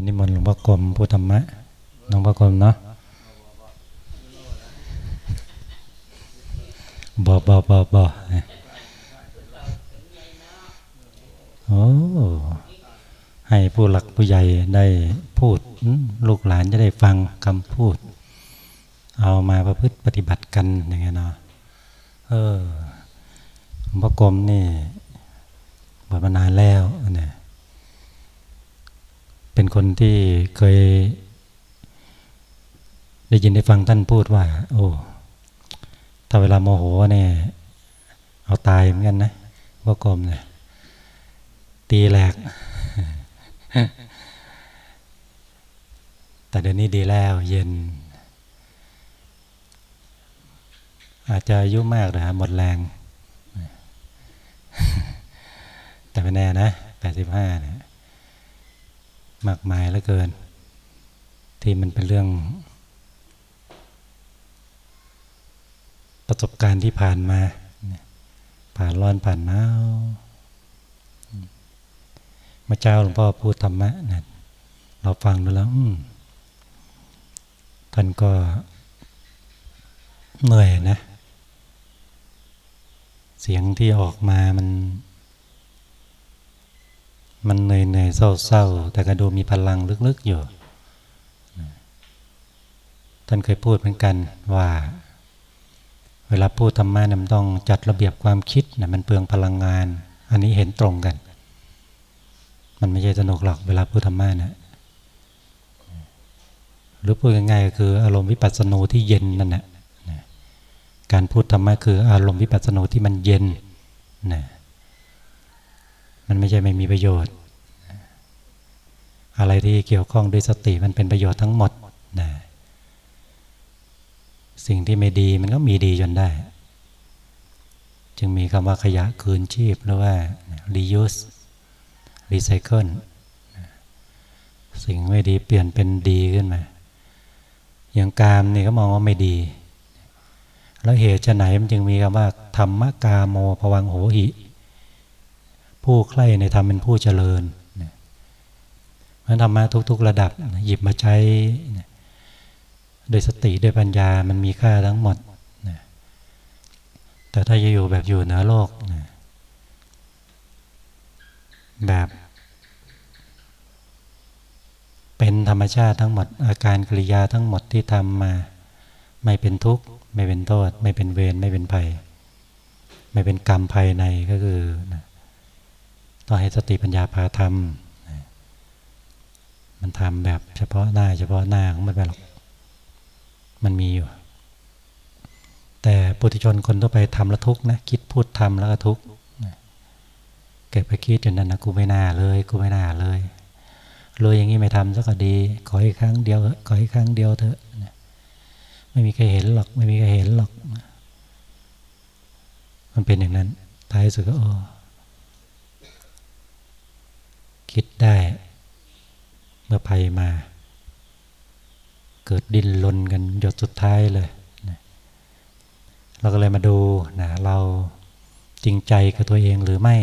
จะนิมนต์หลวงพ่อกรมพุทธมะหลวงพ่อกรมเนาะบอบอบอบอโอ้ให้ผู้หลักผู้ใหญ่ได้พูด ลูกหลานจะได้ฟังคำพูด เอามาประพฤติปฏิบัติกันอย่างเงี้ยเนาะเออหลวงพ่อกรมนี่บวชมานานแล้วเนี่ย เป็นคนที่เคย ได้ยินได้ฟังท่านพูดว่า โอ้ถ้าเวลาโมโหเนี่ยเอาตายเหมือนกันนะว่ากลมเนี่ยตีแหลก แต่เดี๋ยวนี้ดีแล้วเย็น อาจจะอายุมากนะหมดแรง แต่ไม่แน่นะแปดสิบห้าเนี่ย มากมายเหลือเกิน ที่มันเป็นเรื่อง ประสบการณ์ที่ผ่านมา ผ่านร้อนผ่านหนาวมาเจ้าหลวงพ่อพูดธรรมะนะเราฟังดูแล้วท่านก็เหนื่อยนะ เสียงที่ออกมามัน มันเหนื่อยเหนื่อยเศร้าเศร้าแต่ก็ดูมีพลังลึกๆอยู่ท่านเคยพูดเหมือนกันว่า เวลาพูดธรรมะมันต้องจัดระเบียบความคิดนะมันเปลืองพลังงาน อันนี้เห็นตรงกัน มันไม่ใช่สนุกหรอกเวลาพูดธรรมะนะหรือพูดง่ายๆก็คืออารมณ์วิปัสสนูที่เย็นนั่นแหละการพูดธรรมะคืออารมณ์วิปัสสนูที่มันเย็นนะ มันไม่ใช่ไม่มีประโยชน์ อะไรที่เกี่ยวข้องด้วยสติมันเป็นประโยชน์ทั้งหมดนะสิ่งที่ไม่ดีมันก็มีดีจนได้ จึงมีคำว่าขยะคืนชีพหรือว่า reuse recycle สิ่งไม่ดีเปลี่ยนเป็นดีขึ้นมา อย่างกามนี่ก็มองว่าไม่ดี แล้วเหตุจะไหนมันจึงมีคำว่าธรรมกาโมภวังโหหิ ผู้ใคร่ในธรรมเป็นผู้เจริญมันธรรมะทุก ๆ ระดับหยิบมาใช้โดยสติด้วยปัญญามันมีค่าทั้งหมดแต่ถ้าจะอยู่แบบอยู่เหนือโลกแบบเป็นธรรมชาติทั้งหมด อาการกริยาทั้งหมดที่ทำมา ไม่เป็นทุกข์ ไม่เป็นโทษ ไม่เป็นเวรไม่เป็นภัย ไม่เป็นกรรมภายในก็คือนะ ต้องให้สติปัญญาพาทำมันทำแบบเฉพาะหน้า เฉพาะหน้าของมันไปหรอก มันมีอยู่ แต่ปุถุชนคนทั่วไปทำแล้วทุกนะ คิดพูดทำแล้วก็ทุกเก็บไปคิดจนนั้นนะกูไม่น่าเลย กูไม่น่าเลยเลยอย่างนี้ไม่ทำสักดี ขออีกครั้งเดียวขออีกครั้งเดียวเถอะไม่มีใครเห็นหรอก ไม่มีใครเห็นหรอก มันเป็นอย่างนั้นท้ายสุดก็โอ้ คิดได้เมื่อภัยมา เกิดดิ้นรนกันหยดสุดท้ายเลยเราก็เลยมาดูนะเราจริงใจกับตัวเองหรือไม่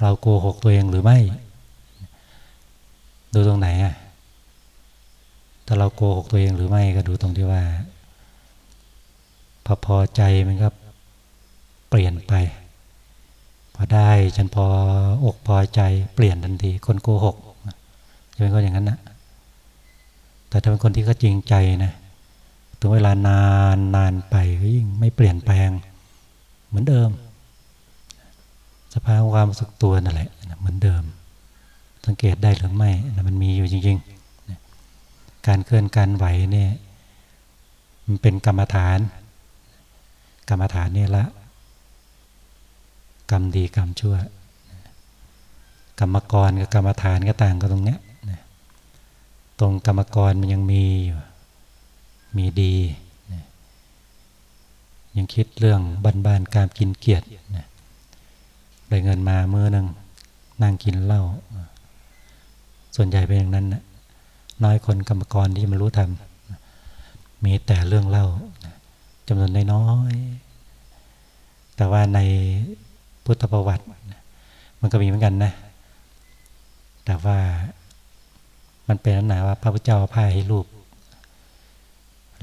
เราโกหกตัวเองหรือไม่ ดูตรงไหนอะถ้าเราโกหกตัวเองหรือไม่ก็ดูตรงที่ว่า พอพอใจมันก็เปลี่ยนไป พอได้ฉันพออกพอใจเปลี่ยนทันที คนโกหกจะเป็นคนอย่างนั้นนะแต่ถ้าเป็นคนที่เขจริงใจนะถึงเวลานานนานไปก็ยิ่งไม่เปลี่ยนแปลง เหมือนเดิม สภาพความสุขตัวนั่นแหละเหมือนเดิม สังเกตได้หรือไม่นะมันมีอยู่จริงๆ การเคลื่อนการไหวเนี่ยมันเป็นกรรมฐาน กรรมฐานนี่ละ กรรมดีกรรมชั่ว กรรมกรกับกรรมฐานก็ต่างกันตรงเนี้ยตรงกรรมกรมันยังมีอยู่มีดียังคิดเรื่องบ้านการกินเกียรติได้เงินมาเมื่อนึงนั่งกินเหล้าส่วนใหญ่เป็นอย่างนั้นนะน้อยคนกรรมกรที่มารู้ทำมีแต่เรื่องเล่าจำนวนน้อยแต่ว่าใน พุทธประวัติ มันก็มีเหมือนกันนะ แต่ว่ามันเป็นนันหนาว่าพระพุทธเจ้าผ้าให้รูป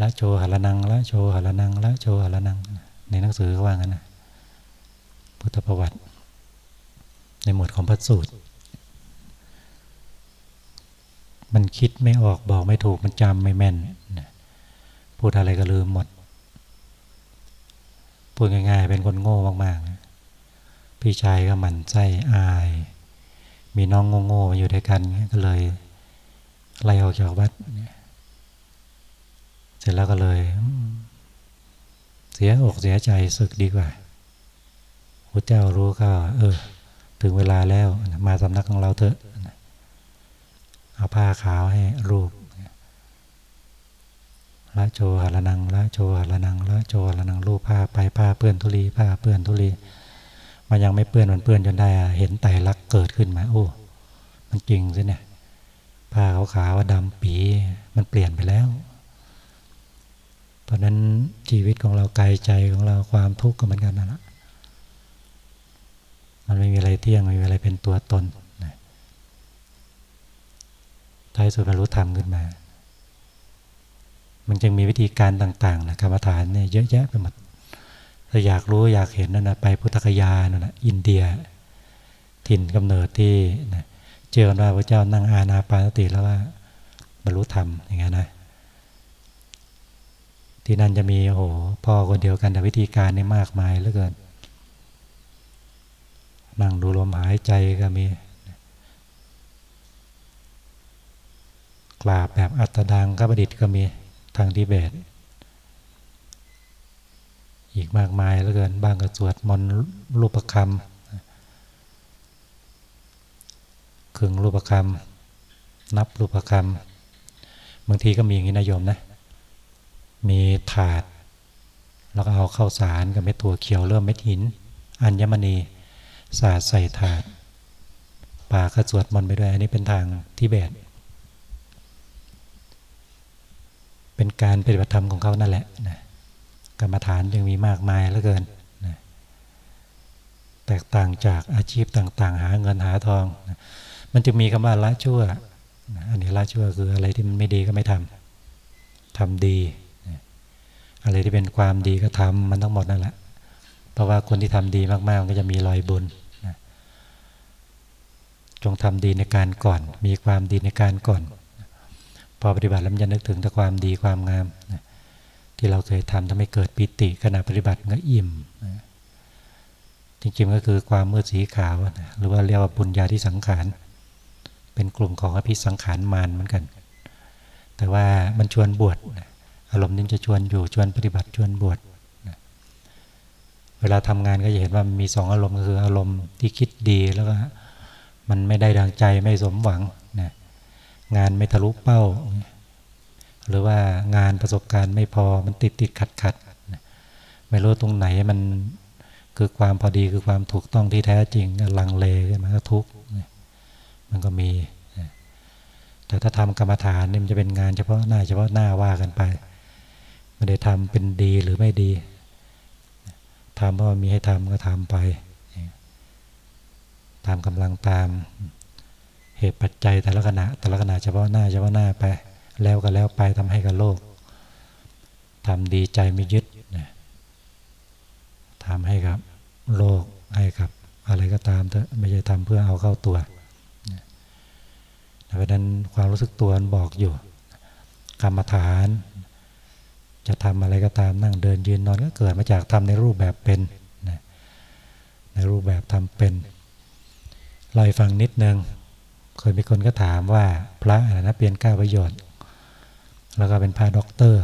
ละโชหรนังละโชหรนังละโชหรนัง ในหนังสือเขาว่างั้นนะพุทธประวัติ ในหมวดของพระสูตร มันคิดไม่ออกบอกไม่ถูกมันจำไม่แม่น พูดอะไรก็ลืมหมด พูดง่ายๆ เป็นคนโง่มากๆ พี่ชายก็หมั่นไส้อาย มีน้องโง่ๆอยู่ด้วยกันก็เลยไล่ออกจากวัดเสร็จแล้วก็เลย เสียอกเสียใจศึกดีกว่าพระเจ้ารู้ก็ เออ ถึงเวลาแล้วมาสำนักของเราเถอะเอาผ้าขาวให้รูปละโจหรนังละโจหรนังละโจหรนังรูปผ้าไปผ้าเปื้อนทุลีผ้าเปื้อนทุลี มันยังไม่เปื้อนมันเปื้อนจนได้เห็นไตรักเกิดขึ้นมาโอ้มันจริงสิเนี่ยผ้าขาวขาวดำปีมันเปลี่ยนไปแล้ว เพราะนั้นชีวิตของเรากายใจของเราความทุกข์ก็เหมือนกันนั่นแหละมันไม่มีอะไรเที่ยงไม่มีอะไรเป็นตัวตนท้ายสุดบรรลุธรรมขึ้นมา มันจึงมีวิธีการต่างๆนะกรรมฐานเนี่ยเยอะแยะไปหมด ถ้าอยากรู้อยากเห็นนั่นนะไปพุทธคยานั่นนะอินเดีย ถิ่นกำเนิดที่นะเจอว่าพระเจ้านั่งอาณาปานสติแล้วว่าบรรลุธรรมอย่างเงี้ยนะ ที่นั่นจะมีโอ้โหพ่อคนเดียวกันแต่วิธีการนี่มากมายเหลือเกินนั่งดูลมหายใจก็มีกราบแบบอัตดังก็ประดิษฐ์ก็มีทางทิเบต อีกมากมายเหลือเกิน บ้างก็สวดมนต์รูปคำขึงรูปคำนับรูปคำบางทีก็มีอย่างนี้นายมนะ มีถาด แล้วก็เอาเข้าสารกับเม็ดตัวเขียวเริ่มเม็ดหิน อัญมณีสาดใส่ถาดป่ากระสวดมนต์ไปด้วย อันนี้เป็นทางที่เบตเป็นการปฏิบัติธรรมของเขานั่นแหละนะ กรรมฐานยังมีมากมายเหลือเกินนะแตกต่างจากอาชีพต่างๆ หาเงินหาทองนะมันจะมีคำว่าละชั่วอันนี้ละชั่วคืออะไรที่มันไม่ดีก็ไม่ทำทำดีอะไรที่เป็นความดีก็ทำมันทั้งหมดนั่นแหละ เพราะว่าคนที่ทำดีมากๆก็จะมีรอยบุญจงทำดีในการก่อน มีความดีในการก่อน พอปฏิบัติแล้วมันจะนึกถึงแต่ความดีความงาม ที่เราเคยทำทำให้เกิดปิติขณะปฏิบัติก็อิ่ม จริงๆก็คือความมืดสีขาวหรือว่าเรียกว่าบุญญาที่สังขาร เป็นกลุ่มของอภิสังขารมานเหมือนกัน แต่ว่ามันชวนบวชอารมณ์นี้จะชวนอยู่ชวนปฏิบัติชวนบวชเวลาทำงานก็จะเห็นว่ามีสองอารมณ์คืออารมณ์ที่คิดดีแล้วก็มันไม่ได้ดังใจไม่สมหวังนะงานไม่ทะลุเป้า หรือว่างานประสบการณ์ไม่พอมันติดติดขัดขัดไม่รู้ตรงไหนมันคือความพอดีคือความถูกต้องที่แท้จริงลังเลขึ้นมาก็ทุกข์มันก็มี แต่ถ้าทำกรรมฐานนี่มันจะเป็นงานเฉพาะหน้าเฉพาะหน้าว่ากันไปไม่ได้ทำเป็นดีหรือไม่ดีทำเพราะมีให้ทำก็ทำไป ตามกำลังตามเหตุปัจจัยแต่ละขณะแต่ละขณะเฉพาะหน้าเฉพาะหน้าไป แล้วก็แล้วไปทำให้กับโลกทำดีใจไม่ยึดทำให้กับโลกให้กับอะไรก็ตามเถอะไม่ใช่ทำเพื่อเอาเข้าตัวเพราะนั้นความรู้สึกตัวบอกอยู่กรรมฐาน จะทำอะไรก็ตามนั่งเดินยืนนอนก็เกิดมาจากทำในรูปแบบเป็นในรูปแบบทำเป็นลอยฟังนิดนึงเคยมีคนก็ถามว่าพระอะไรนะเปลี่ยนก้าประโยชน์ แล้วก็เป็นพระด็อกเตอร์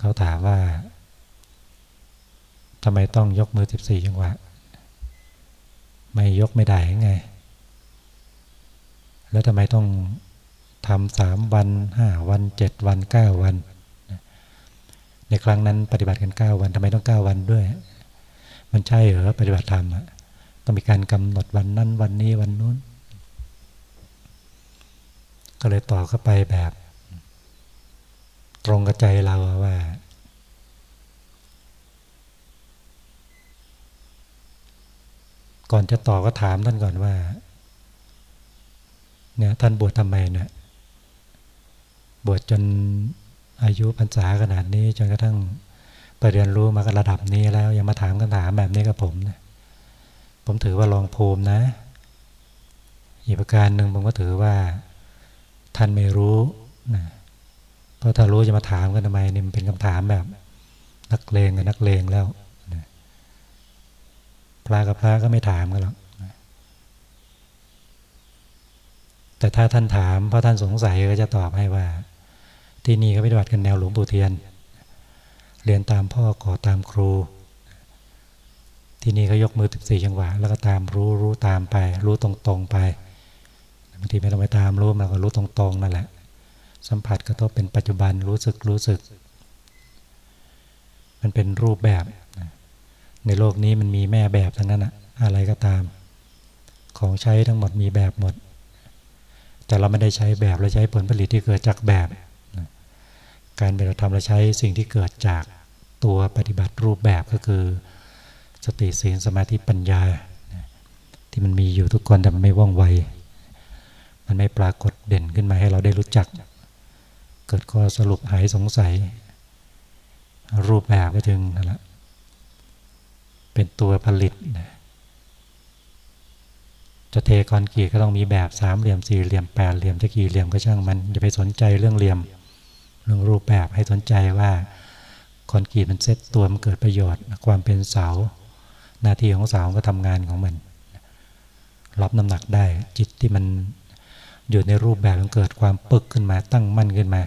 เขาถามว่าทำไมต้องยกมือสิบสี่จังหวะ ไม่ยกไม่ได้ไง แล้วทำไมต้องทำสามวันห้าวันเจ็ดวันเก้าวัน ในครั้งนั้นปฏิบัติกันเก้าวันทำไมต้องเก้าวันด้วย มันใช่เหรอปฏิบัติธรรมต้องมีการกำหนดวันนั้นวันนี้วันนู้น ก็เลยต่อเข้าไปแบบ ตรงกับใจเราว่า ก่อนจะต่อก็ถามท่านก่อนว่าเนี่ยท่านบวชทำไมเนี่ยบวชจนอายุพรรษาขนาดนี้จนกระทั่งไปเรียนรู้มาระดับนี้แล้วยังมาถามคำถามแบบนี้กับผมนะผมถือว่าลองภูมินะ อีกประการหนึ่งผมก็ถือว่าท่านไม่รู้นะ เพราะถ้ารู้จะมาถามกันทำไมนี่มันเป็นคำถามแบบ นักเลงกับนักเลงแล้วพระกับพระก็ไม่ถามกันหรอกแต่ถ้าท่านถามเพราะท่านสงสัยก็จะตอบให้ว่า ที่นี่ก็ปฏิบัติกันแนวหลวงปู่เทียน เรียนตามพ่อขอตามครู ที่นี่ก็ยกมือสิบสี่จังหวะ แล้วก็ตามรู้รู้ตามไป รู้ตรงๆไปบางทีไม่ต้องไปตามรู้มันก็รู้ตรงๆนั่นแหละ สัมผัสกระทบเป็นปัจจุบันรู้สึกรู้สึก มันเป็นรูปแบบในโลกนี้มันมีแม่แบบทั้งนั้นอะอะไรก็ตาม ของใช้ทั้งหมดมีแบบหมด แต่เราไม่ได้ใช้แบบเราใช้ผลผลิตที่เกิดจากแบบ การปฏิบัติธรรมเราใช้สิ่งที่เกิดจากตัวปฏิบัติรูปแบบก็คือ สติสีลสมาธิปัญญา ที่มันมีอยู่ทุกคนแต่มันไม่ว่องไว มันไม่ปรากฏเด่นขึ้นมาให้เราได้รู้จัก เกิดข้อสรุปหายสงสัย รูปแบบก็จึงนั่นแหละเป็นตัวผลิตนะจะเทคอนกรีตก็ต้องมีแบบสามเหลี่ยมสี่เหลี่ยมแปดเหลี่ยมจะกี่เหลี่ยมก็ช่างมันอย่าไปสนใจเรื่องเหลี่ยม เรื่องรูปแบบให้สนใจว่าคอนกรีตมันเซตตัวมันเกิดประโยชน์ ความเป็นเสา หน้าที่ของเสาก็ทำงานของมัน รับน้ำหนักได้จิตที่มันอยู่ในรูปแบบมันเกิดความปึกขึ้นมาตั้งมั่นขึ้นมา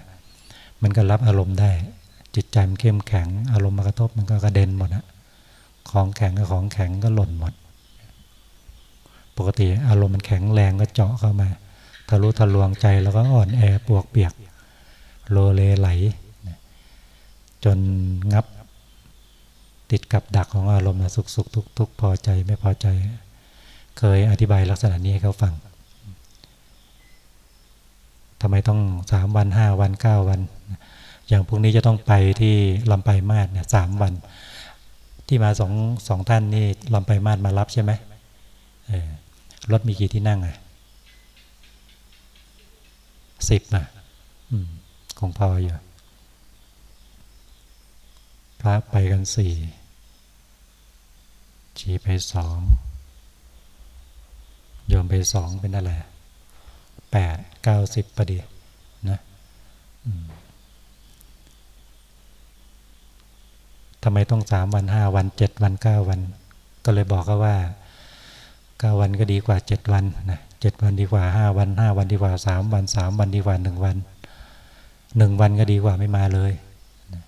มันก็รับอารมณ์ได้ จิตใจมันเข้มแข็ง อารมณ์มากระทบมันก็กระเด็นหมดนะของแข็งกับของแข็งก็หล่นหมด ปกติอารมณ์มันแข็งแรงก็เจาะเข้ามาทะลุทะลวงใจแล้วก็อ่อนแอปวกเปียก โลเลไหล จนงับ ติดกับดักของอารมณ์สุกสุกทุกทุกพอใจไม่พอใจ เคยอธิบายลักษณะนี้ให้เขาฟัง ทำไมต้องสามวันห้าวันเก้าวัน อย่างพวกนี้จะต้องไปที่ลำไปมาดเนี่ยสามวัน ที่มาสองสองท่านนี่ลำไปมาดมารับใช่ไหมรถมีกี่ที่นั่งอะสิบนะคงพออยู่พระไปกันสี่ชีไปสองโยมไปสองเป็นอะไร แปดเก้าสิบประเดี๋ยนะทำไมต้องสามวันห้าวันเจ็ดวันเก้าวัน ก็เลยบอกเขาว่าเก้าวันก็ดีกว่าเจ็ดวันนะเจ็ดวันดีกว่าห้าวันห้าวันดีกว่าสามวันสามวันดีกว่าหนึ่งวันหนึ่งวันก็ดีกว่าไม่มาเลยนะ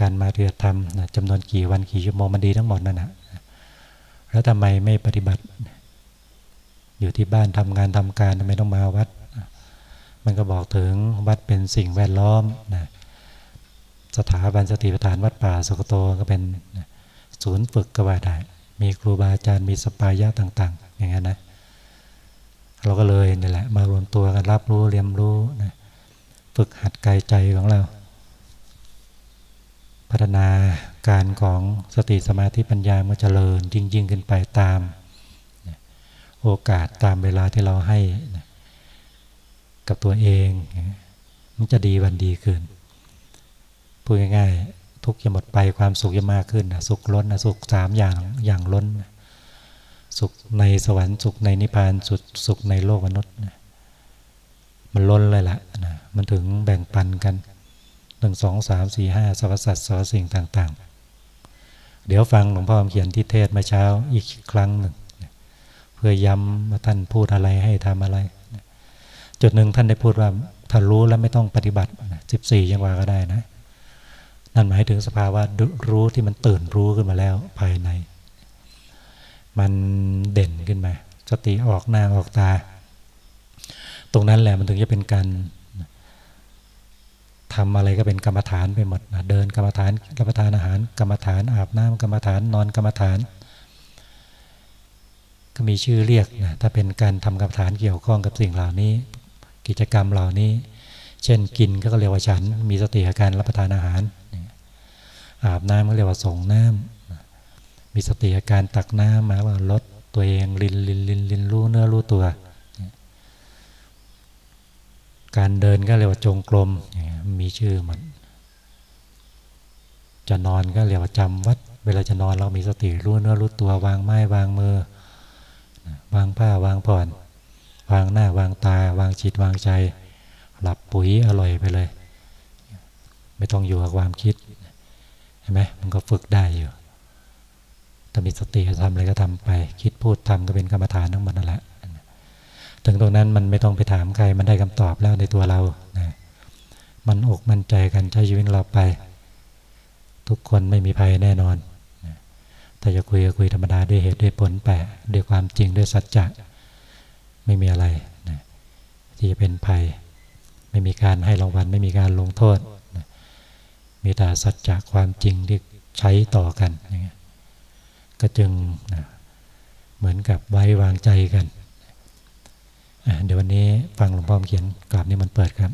การมาเรียธรรมนะจำนวนกี่วันกี่ชั่วโมงมันดีทั้งหมดนั่นนะแล้วทำไมไม่ปฏิบัติ อยู่ที่บ้านทำงานทำการทำไมต้องมาวัด มันก็บอกถึงวัดเป็นสิ่งแวดล้อมนะสถาบันสติปัฏฐานวัดป่าสุกโตก็เป็นศูนย์ฝึกก็ว่าได้ มีครูบาอาจารย์มีสปายะต่าง ๆ อย่างนั้นนะเราก็เลยนี่แหละมารวมตัวกันรับรู้เรียนรู้นะฝึกหัดกายใจของเรา พัฒนาการของสติสมาธิปัญญาเมื่อเจริญยิ่งๆขึ้นไปตาม โอกาสตามเวลาที่เราให้กับตัวเอง มันจะดีวันดีขึ้นพูดง่ายๆ ทุกจะหมดไปความสุขจะมากขึ้นสุขล้นสุขสามอย่างอย่างล้น สุขในสวรรค์สุขในนิพพานสุดสุขในโลกมนุษย์มันล้นเลยละนะมันถึงแบ่งปันกันหนึ่งสองสามสี่ห้าสรรพสัตว์สรรพสิ่งต่าง ๆ เดี๋ยวฟังหลวงพ่อเขียนที่เทศมาเช้าอีกครั้งหนึ่ง พื่อย้ำว่าท่านพูดอะไรให้ทำอะไร จุดหนึ่งท่านได้พูดว่าถ้ารู้แล้วไม่ต้องปฏิบัติสิบสี่ยังว่าก็ได้นะ นั่นหมายถึงสภาวะรู้ที่มันตื่นรู้ขึ้นมาแล้วภายใน มันเด่นขึ้นมา สติออกหน้าออกตา ตรงนั้นแหละมันถึงจะเป็นการทำอะไรก็เป็นกรรมฐานไปหมดนะเดินกรรมฐานกรรมฐานอาหาร กรรมฐานอาบน้ำกรรมฐานนอนกรรมฐาน ก็มีชื่อเรียกนะถ้าเป็นการทำกรรมฐานเกี่ยวข้องกับสิ่งเหล่านี้ กิจกรรมเหล่านี้ เช่นกินก็เรียกว่าฉัน มีสติอาการรับประทานอาหาร อาบน้ำก็เรียกว่าส่งน้ำมีสติอาการตักน้ำมาว่าลดตัวเองลินลินลินลินรู้เนื้อรู้ตัว การเดินก็เรียกว่าจงกรมมีชื่อมันจะนอนก็เรียกว่าจำวัด เวลาจะนอนเรามีสติรู้เนื้อรู้ตัววางไม้วางมือ วางผ้าวางผ่อน วางหน้าวางตา วางจิตวางใจ หลับปุ๋ยอร่อยไปเลย ไม่ต้องอยู่กับความคิดเห็นไหมมันก็ฝึกได้อยู่ถ้ามีสติทำอะไรก็ทำไป คิดพูดทำก็เป็นกรรมฐานทั้งหมดนั่นแหละถึงตรงนั้นมันไม่ต้องไปถามใครมันได้คำตอบแล้วในตัวเรานะมันอกมั่นใจกันใช้ชีวิตเราไป ทุกคนไม่มีภัยแน่นอน ถ้าจะคุยก็คุยธรรมดาด้วยเหตุด้วยผลแปะด้วยความจริงด้วยสัจจะไม่มีอะไรนะที่จะเป็นภัย ไม่มีการให้รางวัลไม่มีการลงโทษนะมีแต่สัจจะความจริงที่ใช้ต่อกันอย่างเงี้ยก็จึงนะเหมือนกับไว้วางใจกัน เดี๋ยววันนี้ฟังหลวงพ่อเขียนกราบนี้มันเปิดครับ